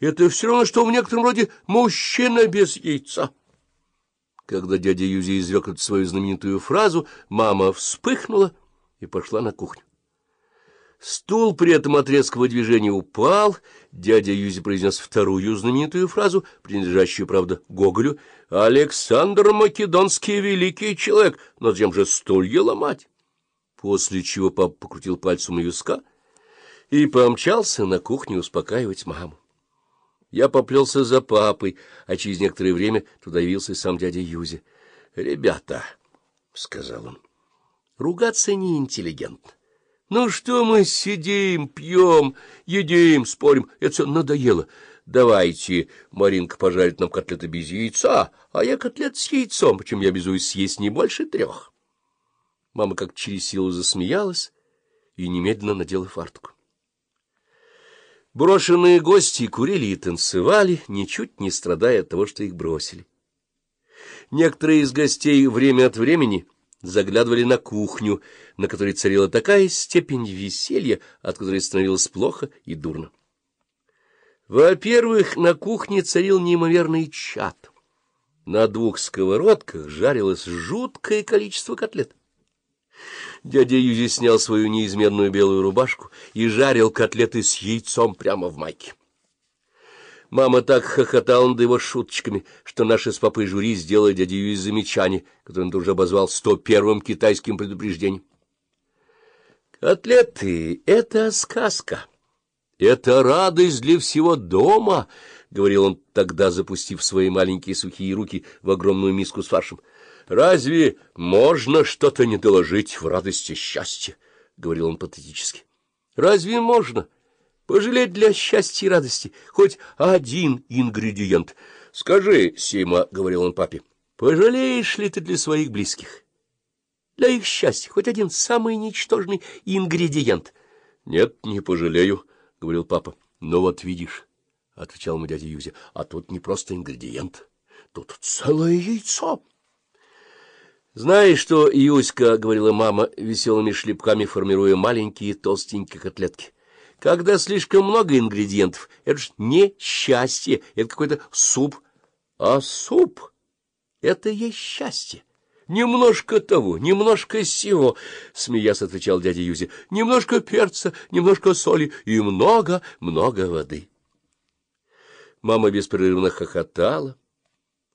Это все равно, что в некотором роде мужчина без яйца. Когда дядя Юзи изрек эту свою знаменитую фразу, мама вспыхнула и пошла на кухню. Стул при этом от резкого движения упал, дядя Юзи произнес вторую знаменитую фразу, принадлежащую, правда, Гоголю, «Александр Македонский великий человек, но зачем же стулья ломать?» После чего папа покрутил пальцем у виска и помчался на кухню успокаивать маму. Я поплелся за папой, а через некоторое время туда явился сам дядя Юзи. — Ребята, — сказал он, — ругаться неинтеллигентно. Ну что мы сидим, пьем, едим, спорим? Это все надоело. Давайте, Маринка пожарит нам котлеты без яйца, а я котлет с яйцом, чем я обязуюсь съесть не больше трех. Мама как через силу засмеялась и немедленно надела фартук. Брошенные гости курили и танцевали, ничуть не страдая от того, что их бросили. Некоторые из гостей время от времени заглядывали на кухню, на которой царила такая степень веселья, от которой становилось плохо и дурно. Во-первых, на кухне царил неимоверный чад. На двух сковородках жарилось жуткое количество котлет. Дядя Юзи снял свою неизменную белую рубашку и жарил котлеты с яйцом прямо в майке. Мама так хохотала над его шуточками, что наши с папой жюри сделали дяде Юзи замечание, которое он тоже обозвал сто первым китайским предупреждением. «Котлеты — это сказка, это радость для всего дома», — говорил он тогда, запустив свои маленькие сухие руки в огромную миску с фаршем. «Разве можно что-то не доложить в радости счастья?» — говорил он патетически. «Разве можно?» Пожалеть для счастья и радости хоть один ингредиент. — Скажи, Сима, — говорил он папе, — пожалеешь ли ты для своих близких? Для их счастья хоть один самый ничтожный ингредиент. — Нет, не пожалею, — говорил папа. — Но вот видишь, — отвечал ему дядя Юзя, — а тут не просто ингредиент, тут целое яйцо. — Знаешь что, Юська, — говорила мама, веселыми шлепками формируя маленькие толстенькие котлетки, — когда слишком много ингредиентов, это ж не счастье, это какой-то суп. А суп — это есть счастье. Немножко того, немножко сего, — смеясь отвечал дядя Юзи, — немножко перца, немножко соли и много-много воды. Мама беспрерывно хохотала.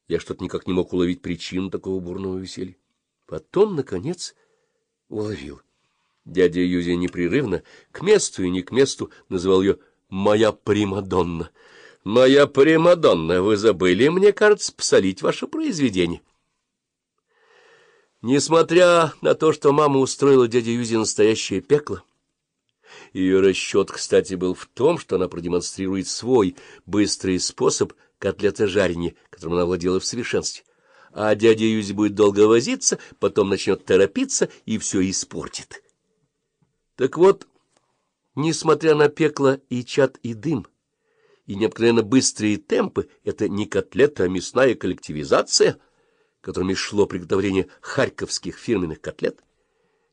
Я что-то никак не мог уловить причину такого бурного веселья. Потом, наконец, уловил — Дядя Юзя непрерывно, к месту и не к месту, называл ее «моя Примадонна». «Моя Примадонна, вы забыли, мне кажется, посолить ваше произведение». Несмотря на то, что мама устроила дяде Юзе настоящее пекло, ее расчет, кстати, был в том, что она продемонстрирует свой быстрый способ котлета жарения, которым она владела в совершенстве. А дядя Юзи будет долго возиться, потом начнет торопиться и все испортит. Так вот, несмотря на пекло и чад и дым, и необыкновенно быстрые темпы, это не котлета, а мясная коллективизация, которыми шло приготовление харьковских фирменных котлет,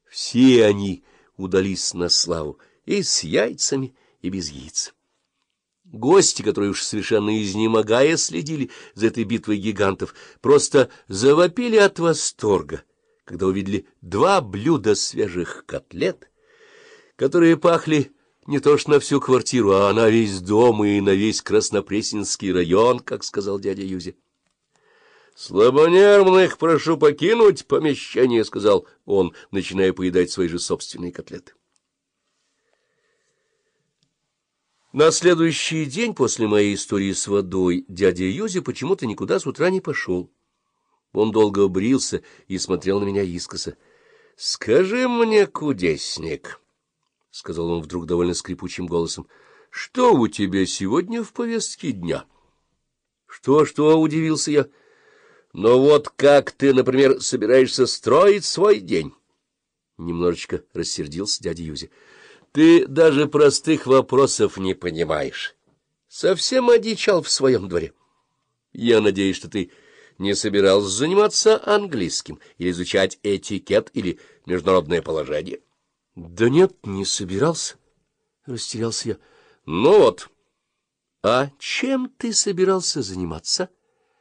все они удались на славу и с яйцами, и без яиц. Гости, которые уж совершенно изнемогая следили за этой битвой гигантов, просто завопили от восторга, когда увидели два блюда свежих котлет, которые пахли не то что на всю квартиру, а на весь дом и на весь Краснопресненский район, как сказал дядя Юзи. «Слабонервных прошу покинуть помещение», — сказал он, начиная поедать свои же собственные котлеты. На следующий день после моей истории с водой дядя Юзи почему-то никуда с утра не пошел. Он долго брился и смотрел на меня искоса. — Скажи мне, кудесник... — сказал он вдруг довольно скрипучим голосом, — что у тебя сегодня в повестке дня? «Что, — Что-что? — удивился я. — Ну вот как ты, например, собираешься строить свой день? Немножечко рассердился дядя Юзи. — Ты даже простых вопросов не понимаешь. Совсем одичал в своем дворе. Я надеюсь, что ты не собирался заниматься английским или изучать этикет или международное положение. —— Да нет, не собирался, — растерялся я. — Ну вот, — А чем ты собирался заниматься?